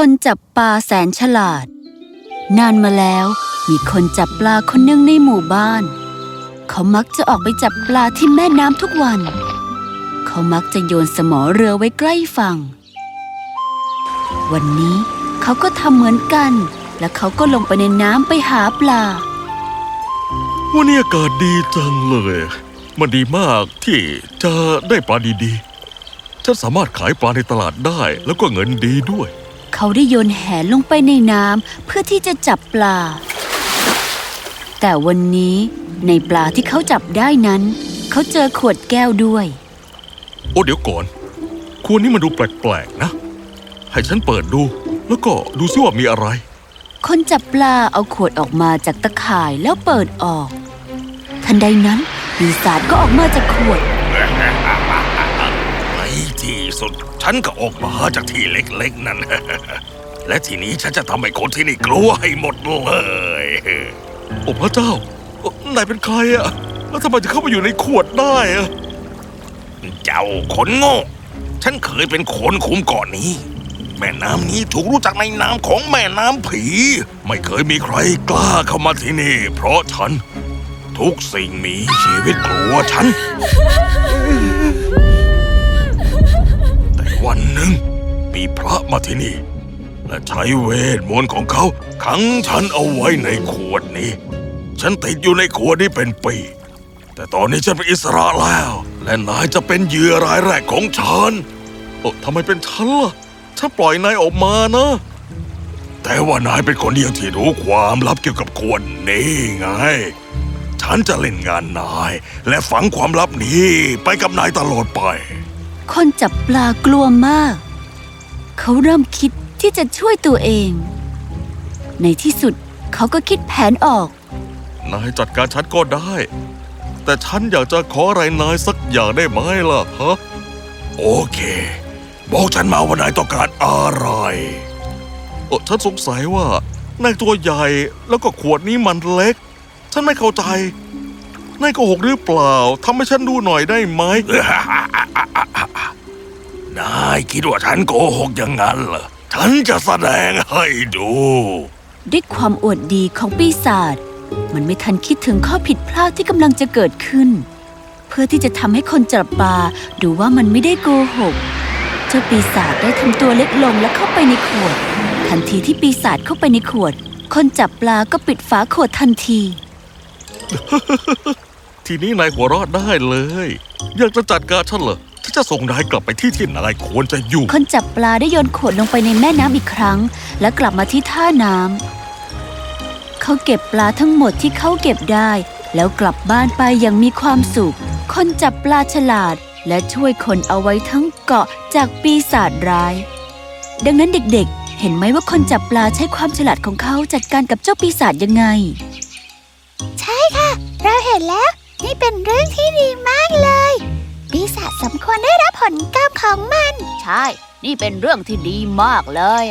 คนจับปลาแสนฉลาด นานมาแล้วมีคนจับปลาคนหนึ่งในหมู่บ้าน เขามักจะออกไปจับปลาที่แม่น้ำทุกวัน เขามักจะโยนสมอเรือไว้ใกล้ฝั่ง วันนี้เขาก็ทำเหมือนกัน และเขาก็ลงไปในน้ำไปหาปลา วันนี้อากาศดีจังเลย มันดีมากที่จะได้ปลาดีๆฉันสามารถขายปลาในตลาดได้แล้วก็เงินดีด้วย เขาได้โยนแหลงไปในน้ำเพื่อที่จะจับปลา แต่วันนี้ในปลาที่เขาจับได้นั้น เขาเจอขวดแก้วด้วย โอ้เดี๋ยวก่อนควรนี้มันดูแปลกๆนะ ให้ฉันเปิดดู แล้วก็ดูซิว่ามีอะไร คนจับปลาเอาขวดออกมาจากตะข่ายแล้วเปิดออก ทันใดนั้นปีศาจก็ออกมาจากขวดใน ที่สุด ฉันก็ออกมาจากที่เล็กๆ นั่น และทีนี้ฉันจะทำให้คนที่นี่กลัวให้หมดเลย โอ้พระเจ้าเอ่อนายเป็นใครอะแล้วทำไมถึงเข้ามาอยู่ในขวดได้อะเจ้าคนโง่ ฉันเคยเป็นคนคุมเก่อนนี้ แม่น้ำนี้ถูกรู้จักในนามของแม่น้ำผี ไม่เคยมีใครกล้าเข้ามาที่นี่ เพราะฉัน ทุกสิ่งมีชีวิตกลัวฉันแต่ วันหนึ่ง มีพระมาที่นี่ และใช้เวทมนต์ของเขาขังฉันเอาไว้ในขวดนี้ ฉันติดอยู่ในขวดนี้เป็นปี แต่ตอนนี้ฉันเป็นอิสระแล้ว และนายจะเป็นเหยื่อรายแรกของฉันโอ้ทำไมเป็นฉันล่ะ ฉันปล่อยนายออกมานะ แต่ว่านายเป็นคนเดียวที่รู้ความลับเกี่ยวกับขวดนี้ไงฉันจะเล่นงานนาย และฝังความลับนี้ไปกับนายตลอดไป คนจับปลากลัวมาก เขาเริ่มคิดที่จะช่วยตัวเอง ในที่สุดเขาก็คิดแผนออก นายจัดการฉันก็ได้ แต่ฉันอยากจะขออะไรนายสักอย่างได้ไหมล่ะฮะ โอเค บอกฉันมาว่านายต้องการอะไรเออฉันสงสัยว่านายตัวใหญ่แล้วก็ขวดนี้มันเล็ก ฉันไม่เข้าใจนายโกหกหรือเปล่าทำให้ฉันดูหน่อยได้ไหม นายคิดว่าฉันโกหกอย่างนั้นเหรอ ฉันจะแสดงให้ดู ด้วยความอวดดีของปีศาจมันไม่ทันคิดถึงข้อผิดพลาดที่กำลังจะเกิดขึ้น เพื่อที่จะทำให้คนจับปลาดูว่ามันไม่ได้โกหก เจ้าปีศาจได้ทำตัวเล็กลงและเข้าไปในขวด ทันทีที่ปีศาจเข้าไปในขวด คนจับปลาก็ปิดฝาขวดทันที ทีนี้นายหัวเราะได้เลย อยากจะจัดการฉันเหรอที่ จะส่งนายกลับไปที่ที่นายควรจะอยู่ คนจับปลาได้โยนขวดลงไปในแม่น้ำอีกครั้ง และกลับมาที่ท่าน้ำเขาเก็บปลาทั้งหมดที่เขาเก็บได้ แล้วกลับบ้านไปอย่างมีความสุข คนจับปลาฉลาด และช่วยคนเอาไว้ทั้งเกาะจากปีศาจร้าย ดังนั้นเด็กๆ เห็นไหมว่าคนจับปลาใช้ความฉลาดของเขาจัดการกับเจ้าปีศาจยังไง ใช่ค่ะ เราเห็นแล้ว นี่เป็นเรื่องที่ดีมากเลย ปีศาจสมควรได้รับผลกรรมของมัน ใช่ นี่เป็นเรื่องที่ดีมากเลย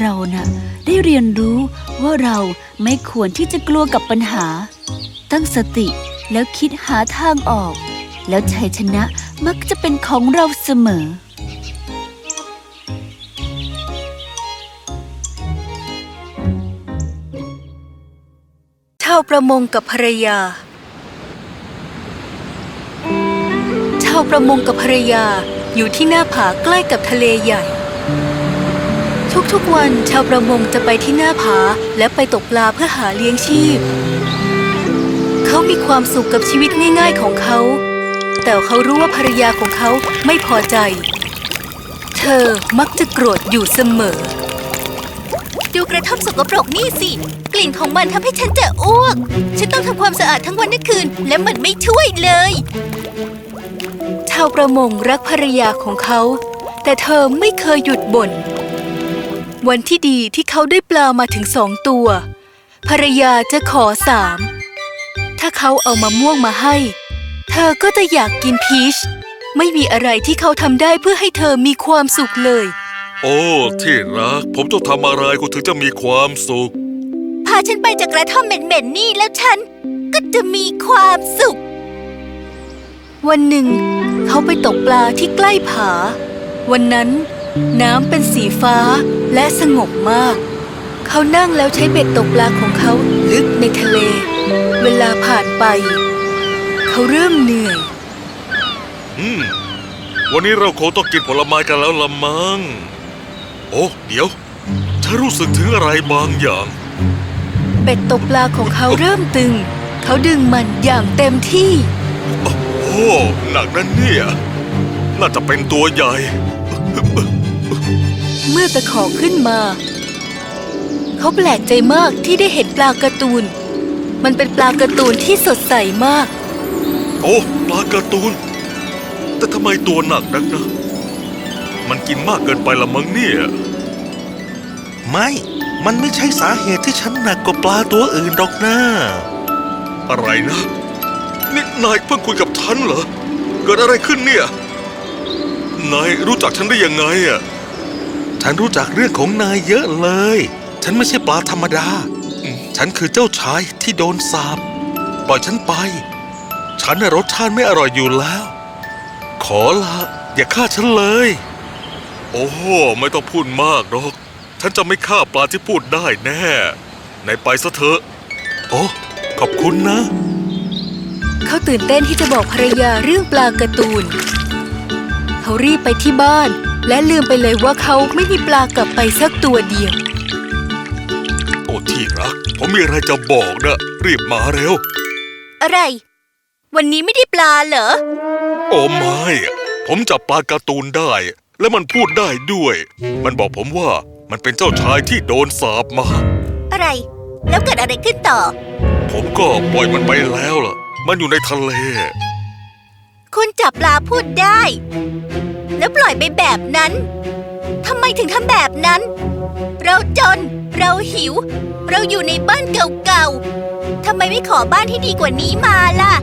เรานะ่ะได้เรียนรู้ว่าเราไม่ควรที่จะกลัวกับปัญหา ตั้งสติแล้วคิดหาทางออก แล้วชัยชนะมักจะเป็นของเราเสมอชาวประมงกับภรรยาาวประมงกับภรรยาอยู่ที่หน้าผาใกล้กับทะเลใหญ่ ทุกๆวันชาวประมงจะไปที่หน้าผาและไปตกปลาเพื่อหาเลี้ยงชีพ เขามีความสุขกับชีวิตง่ายๆของเขา แต่เขารู้ว่าภรรยาของเขาไม่พอใจ เธอมักจะโกรธอยู่เสมอ ดูกระท่อมสกปรกนี่สิกลิ่นของมันทำให้ฉันจะอ้วก ฉันต้องทำความสะอาดทั้งวันทั้งคืน และมันไม่ช่วยเลยาวประมงรักภรรยาของเขา แต่เธอไม่เคยหยุดบ่น วันที่ดีที่เขาได้ปลามาถึงสองตัว ภรรยาจะขอสาม ถ้าเขาเอามะม่วงมาให้ เธอก็จะอยากกินพีช ไม่มีอะไรที่เขาทำได้เพื่อให้เธอมีความสุขเลย โอ้ ที่รัก ผมต้องทำอะไรคุณถึงจะมีความสุข พาฉันไปจากกระท่อมเหม็นๆนี่แล้วฉันก็จะมีความสุข วันหนึ่ง เขาไปตกปลาที่ใกล้ผา วันนั้น น้ำเป็นสีฟ้าและสงบมาก เขานั่งแล้วใช้เบ็ดตกปลาของเขาลึกในทะเล เวลาผ่านไป เขาเริ่มเหนื่อย อืม วันนี้เราคงต้องกินผลไม้กันแล้วละมัง้ง โอ้ เดี๋ยว ฉันรู้สึกถึงอะไรบางอย่างเบ็ดตกปลาของเขาเริ่มตึง เขาดึงมันอย่างเต็มที่ โอ้หนักนั่นเนี่ย น่าจะเป็นตัวใหญ่ เมื่อตะขอขึ้นมา เขาแปลกใจมากที่ได้เห็นปลาการ์ตูน มันเป็นปลาการ์ตูนที่สดใสมาก โอ้ปลาการ์ตูน แต่ทำไมตัวหนักนักนะ มันกินมากเกินไปละมั้งเนี่ย ไม่ มันไม่ใช่สาเหตุที่ฉันหนักกว่าปลาตัวอื่นหรอกนะ อะไรนะนี่นายเพิ่งคุยกับ ฉันเหรอ เกิดอะไรขึ้นเนี่ย นายรู้จักฉันได้ยังไงอะ ฉันรู้จักเรื่องของนายเยอะเลย ฉันไม่ใช่ปลาธรรมดา ฉันคือเจ้าชายที่โดนสาปปล่อยฉันไป ฉันน่ะรสชาติไม่อร่อยอยู่แล้ว ขอละอย่าฆ่าฉันเลย โอ้โหไม่ต้องพูดมากหรอก ฉันจะไม่ฆ่าปลาที่พูดได้แน่นายไปซะเถอะ โอ้ ขอบคุณนะ เขาตื่นเต้นที่จะบอกภรรยาเรื่องปลาการ์ตูน เขารีบไปที่บ้าน และลืมไปเลยว่าเขาไม่มีปลากลับไปสักตัวเดียว โอ้ที่รัก ผมมีอะไรจะบอกนะ รีบมาเร็ว อะไร วันนี้ไม่ได้ปลาเหรอ โอ้ไม่อะผมจับปลาการ์ตูนได้ และมันพูดได้ด้วย มันบอกผมว่ามันเป็นเจ้าชายที่โดนสาปมา อะไร แล้วเกิดอะไรขึ้นต่อ ผมก็ปล่อยมันไปแล้วล่ะ มันอยู่ในทะเล คุณจับปลาพูดได้ แล้วปล่อยไปแบบนั้นทำไมถึงทำแบบนั้น เราจน เราหิว เราอยู่ในบ้านเก่าๆทำไมไม่ขอบ้านที่ดีกว่านี้มาล่ะ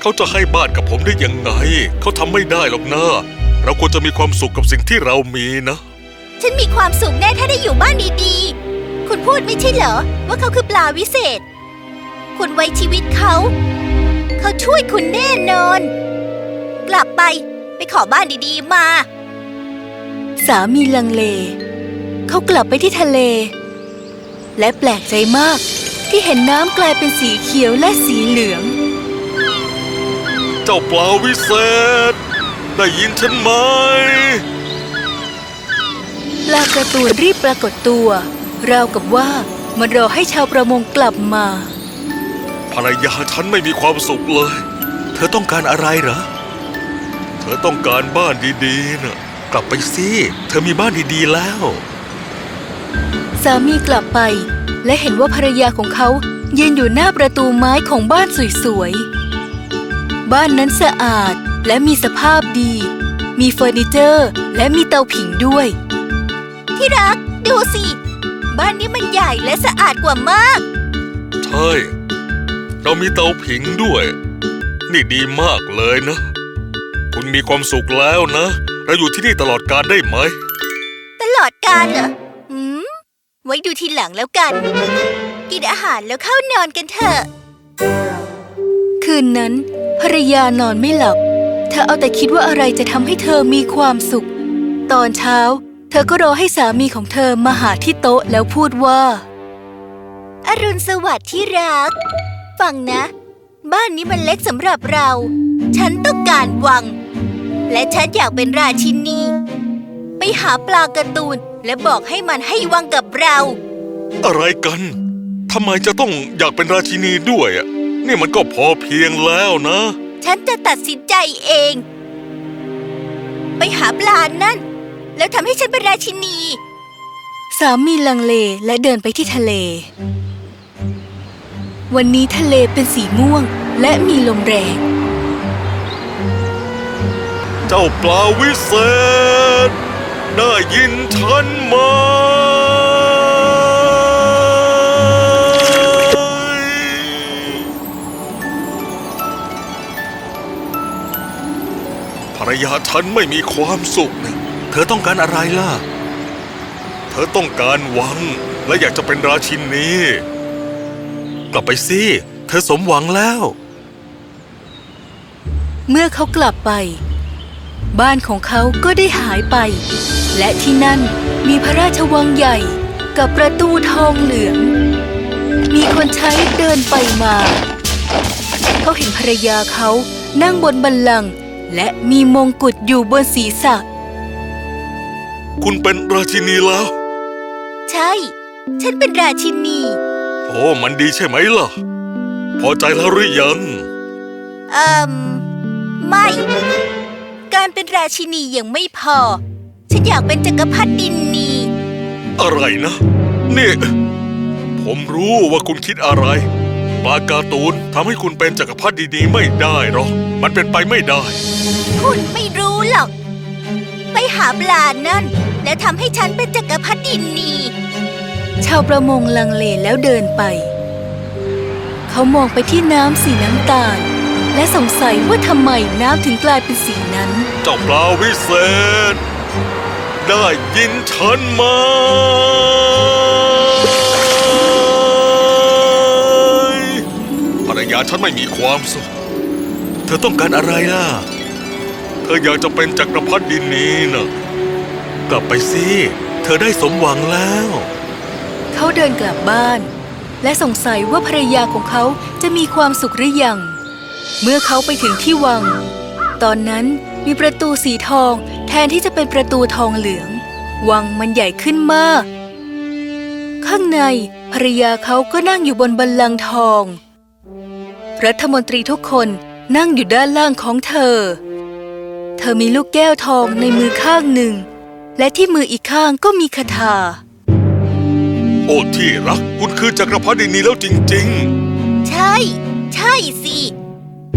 เขาจะให้บ้านกับผมได้ยังไง เขาทำไม่ได้หรอกนะเราควรจะมีความสุขกับสิ่งที่เรามีนะ ฉันมีความสุขแน่ถ้าได้อยู่บ้านดีๆ คุณพูดไม่ใช่เหรอ ว่าเขาคือปลาวิเศษ คุณไว้ชีวิตเขา เขาช่วยคุณแน่นอน กลับไปไปขอบ้านดีๆมา สามีลังเล เขากลับไปที่ทะเล และแปลกใจมากที่เห็นน้ำกลายเป็นสีเขียวและสีเหลือง เจ้าปลาวิเศษ ได้ยินฉันไหมปลาการ์ตูนรีบปรากฏตัว ราวกับว่ามันรอให้ชาวประมงกลับมา ภรรยาฉันไม่มีความสุขเลย เธอต้องการอะไรเหรอ เธอต้องการบ้านดีๆนะกลับไปสิ เธอมีบ้านดีๆแล้ว สามีกลับไป และเห็นว่าภรรยาของเขายืนอยู่หน้าประตูไม้ของบ้านสวยๆ บ้านนั้นสะอาดและมีสภาพดี มีเฟอร์นิเจอร์ และมีเตาผิงด้วย ที่รัก ดูสิ บ้านนี้มันใหญ่และสะอาดกว่ามาก ใช่ เรามีเตาผิงด้วย นี่ดีมากเลยนะ คุณมีความสุขแล้วนะ เราอยู่ที่นี่ตลอดกาลได้ไหม ตลอดกาลเหรออืม ไว้ดูทีหลังแล้วกัน กินอาหารแล้วเข้านอนกันเถอะ คืนนั้น ภรรยานอนไม่หลับ เธอเอาแต่คิดว่าอะไรจะทำให้เธอมีความสุข ตอนเช้า เธอก็รอให้สามีของเธอมาหาที่โต๊ะแล้วพูดว่า อรุณสวัสดิ์ที่รัก ฟังนะ บ้านนี้มันเล็กสำหรับเรา ฉันต้องการวัง และฉันอยากเป็นราชินี ไปหาปลาการ์ตูน และบอกให้มันให้วังกับเรา อะไรกันทำไมจะต้องอยากเป็นราชินีด้วยอะนี่มันก็พอเพียงแล้วนะ ฉันจะตัดสินใจเอง ไปหาปลานั่น แล้วทำให้ฉันเป็นราชินี สามีลังเลและเดินไปที่ทะเล วันนี้ทะเลเป็นสีม่วงและมีลมแรง เจ้าปลาวิเศษ ได้ยินฉันไหมภรรยาฉันไม่มีความสุขนะเธอต้องการอะไรล่ะ เธอต้องการวังและอยากจะเป็นราชินี ลับไปสิ เธอสมหวังแล้ว เมื่อเขากลับไป บ้านของเขาก็ได้หายไป และที่นั่นมีพระราชวังใหญ่กับประตูทองเหลือง มีคนใช้เดินไปมา เขาเห็นภรรยาเขานั่งบนบัลลังก์และมีมงกุฎอยู่บนศีรษะ คุณเป็นราชินีแล้ว ใช่ ฉันเป็นราชินี โอ้มันดีใช่ไหมล่ะ พอใจแล้วหรือยังเอ่มไม่ การเป็นราชินียังไม่พอ ฉันอยากเป็นจักรพรรดินี อะไรนะ นี่ ผมรู้ว่าคุณคิดอะไร ปลาการ์ตูนทำให้คุณเป็นจักรพรรดิดีๆไม่ได้หรอก มันเป็นไปไม่ได้ คุณไม่รู้หรอก ไปหาปลานั่น แล้วทำให้ฉันเป็นจักรพรรดินี ชาวประมงลังเลแล้วเดินไป เขามองไปที่น้ำสีน้ำตาล และสงสัยว่าทำไมน้ำถึงกลายเป็นสีนั้น เจ้าปลาวิเศษ ได้ยินฉันไหมภรรยาฉันไม่มีความสุข เธอต้องการอะไรล่ะ เธออยากจะเป็นจักรพรรดินีนะกลับไปสิ เธอได้สมหวังแล้ว เขาเดินกลับบ้าน และสงสัยว่าภรรยาของเขาจะมีความสุขหรือยัง เมื่อเขาไปถึงที่วัง ตอนนั้นมีประตูสีทองแทนที่จะเป็นประตูทองเหลือง วังมันใหญ่ขึ้นมาก ข้างในภรรยาเขาก็นั่งอยู่บนบัลลังก์ทอง รัฐมนตรีทุกคนนั่งอยู่ด้านล่างของเธอ เธอมีลูกแก้วทองในมือข้างหนึ่ง และที่มืออีกข้างก็มีคาถา โอ้ที่รัก คุณคือจักรพรรดินีแล้วจริงใช่ ใช่สิ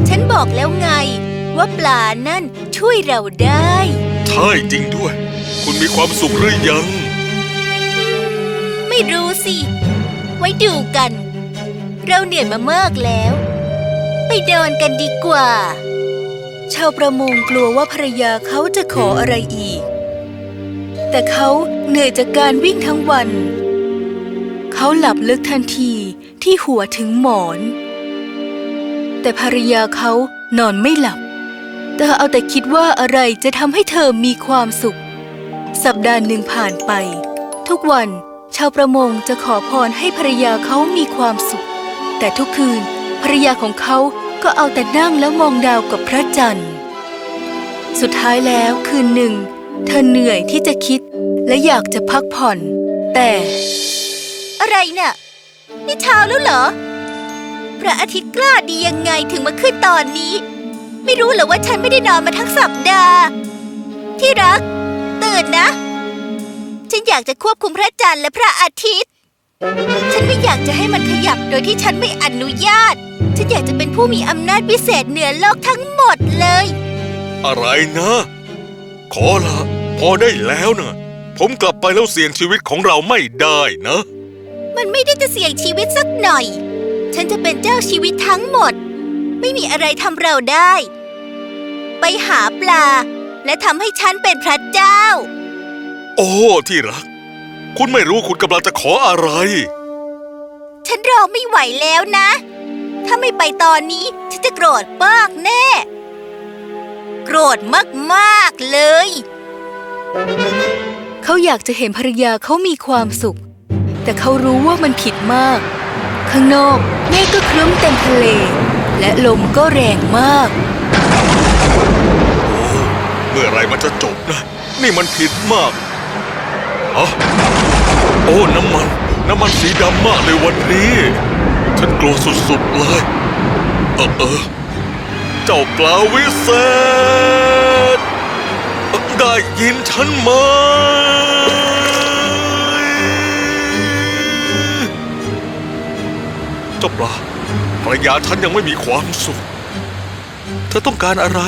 ฉันบอกแล้วไง ว่าปลานั่นช่วยเราได้ๆใช่จริงด้วย คุณมีความสุขหรือยัง ไม่รู้สิ ไว้ดูกัน เราเหนื่อยมามากแล้ว ไปเดินกันดีกว่า ชาวประมงกลัวว่าภรรยาเขาจะขออะไรอีก แต่เขาเหนื่อยจากการวิ่งทั้งวัน เขาหลับลึกทันทีที่หัวถึงหมอน แต่ภรรยาเขานอนไม่หลับ เธอเอาแต่คิดว่าอะไรจะทำให้เธอมีความสุข สัปดาห์หนึ่งผ่านไป ทุกวันชาวประมงจะขอพรให้ภรรยาเขามีความสุข แต่ทุกคืนภรรยาของเขาก็เอาแต่นั่งแล้วมองดาวกับพระจันทร์ สุดท้ายแล้วคืนหนึ่ง เธอเหนื่อยที่จะคิดและอยากจะพักผ่อน แต่ อะไรน่ะ นี่เช้าแล้วเหรอ พระอาทิตย์กล้าดียังไงถึงมาขึ้นตอนนี้ ไม่รู้เหรอว่าฉันไม่ได้นอนมาทั้งสัปดาห์ ที่รัก ตื่นนะ ฉันอยากจะควบคุมพระจันทร์และพระอาทิตย์ ฉันไม่อยากจะให้มันขยับโดยที่ฉันไม่อนุญาต ฉันอยากจะเป็นผู้มีอำนาจพิเศษเหนือโลกทั้งหมดเลย อะไรนะ ขอละพอได้แล้วนะผมกลับไปแล้วเสี่ยงชีวิตของเราไม่ได้นะ มันไม่ได้จะเสี่ยงชีวิตสักหน่อย ฉันจะเป็นเจ้าชีวิตทั้งหมด ไม่มีอะไรทำเราได้ ไปหาปลา และทำให้ฉันเป็นพระเจ้า โอ้ที่รัก คุณไม่รู้คุณกำลังจะขออะไร ฉันรอไม่ไหวแล้วนะ ถ้าไม่ไปตอนนี้ ฉันจะโกรธมากแน่ โกรธมากๆเลย เขาอยากจะเห็นภรรยาเขามีความสุข แต่เขารู้ว่ามันผิดมาก ข้างนอกเมฆก็ครึ้มเต็มทะเล และลมก็แรงมากเมื่อไรมันจะจบนะ นี่มันผิดมากอะโอ้น้ำมัน น้ำมันสีดำมากเลยวันนี้ ฉันกลัวสุดๆเลย เออเออเจ้าปลาวิเศษ ได้ยินฉันไหม เจ้าปลาภรรยาฉันยังไม่มีความสุข เธอต้องการอะไร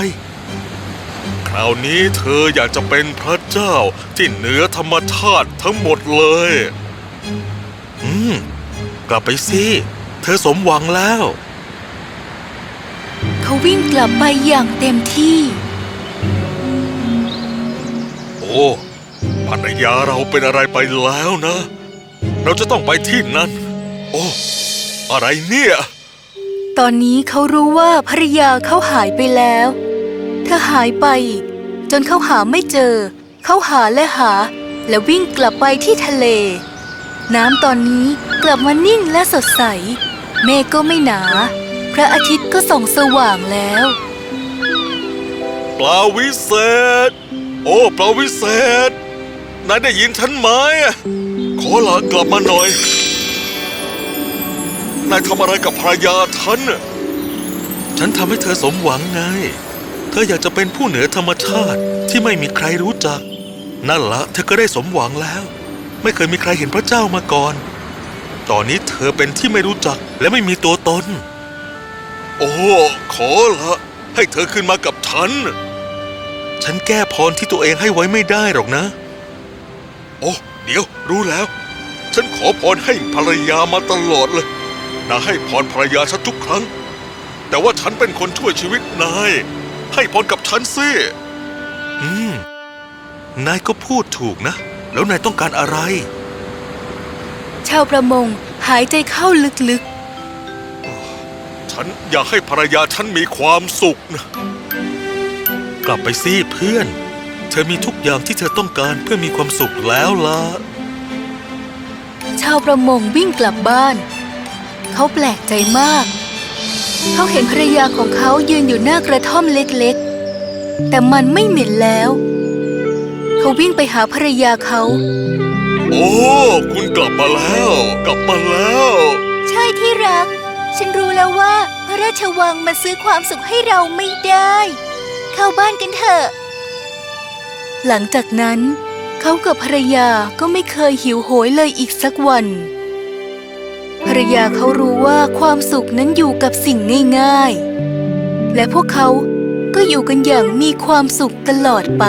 คราวนี้เธออยากจะเป็นพระเจ้าที่เหนือธรรมชาติทั้งหมดเลย อืม กลับไปสิ เธอสมหวังแล้ว เขาวิ่งกลับไปอย่างเต็มที่ โอ้ภรรยาเราเป็นอะไรไปแล้วนะ เราจะต้องไปที่นั่นโอ้ อะไรเนี่ย ตอนนี้เขารู้ว่าภรรยาเขาหายไปแล้ว เธอหายไป จนเขาหาไม่เจอ เขาหาและหา และวิ่งกลับไปที่ทะเล น้ำตอนนี้กลับมานิ่งและสดใส เมฆก็ไม่หนา พระอาทิตย์ก็ส่องสว่างแล้ว ปลาวิเศษ โอ้ปลาวิเศษนายได้ยินฉันไหมขอลากลับมาหน่อย นายทำอะไรกับภรรยาฉันน่ะฉันทำให้เธอสมหวังไง เธออยากจะเป็นผู้เหนือธรรมชาติที่ไม่มีใครรู้จัก นั่นละเธอก็ได้สมหวังแล้ว ไม่เคยมีใครเห็นพระเจ้ามาก่อน ตอนนี้เธอเป็นที่ไม่รู้จักและไม่มีตัวตน โอ้ ขอละให้เธอขึ้นมากับฉัน ฉันแก้พรที่ตัวเองให้ไว้ไม่ได้หรอกนะ โอ้ เดี๋ยวรู้แล้ว ฉันขอพรให้ภรรยามาตลอดเลย นายให้พรภรรยาฉันทุกครั้ง แต่ว่าฉันเป็นคนช่วยชีวิตนาย ให้พรกับฉันสิ อืม นายก็พูดถูกนะ แล้วนายต้องการอะไร ชาวประมงหายใจเข้าลึกฉันอยากให้ภรรยาฉันมีความสุขนะ กลับไปสิเพื่อน เธอมีทุกอย่างที่เธอต้องการเพื่อมีความสุขแล้วล่ะๆชาวประมงวิ่งกลับบ้าน เขาแปลกใจมาก เขาเห็นภรรยาของเขายืนอยู่หน้ากระท่อมเล็กๆ แต่มันไม่เหม็นแล้ว เขาวิ่งไปหาภรรยาเขา โอ้ คุณกลับมาแล้ว กลับมาแล้ว ใช่ที่รัก ฉันรู้แล้วว่าพระราชวังมาซื้อความสุขให้เราไม่ได้ เข้าบ้านกันเถอะ หลังจากนั้น เขากับภรรยาก็ไม่เคยหิวโหยเลยอีกสักวันภร รยาเขารู้ว่าความสุขนั้นอยู่กับสิ่งง่าย ๆ และพวกเขาก็อยู่กันอย่างมีความสุขตลอดไป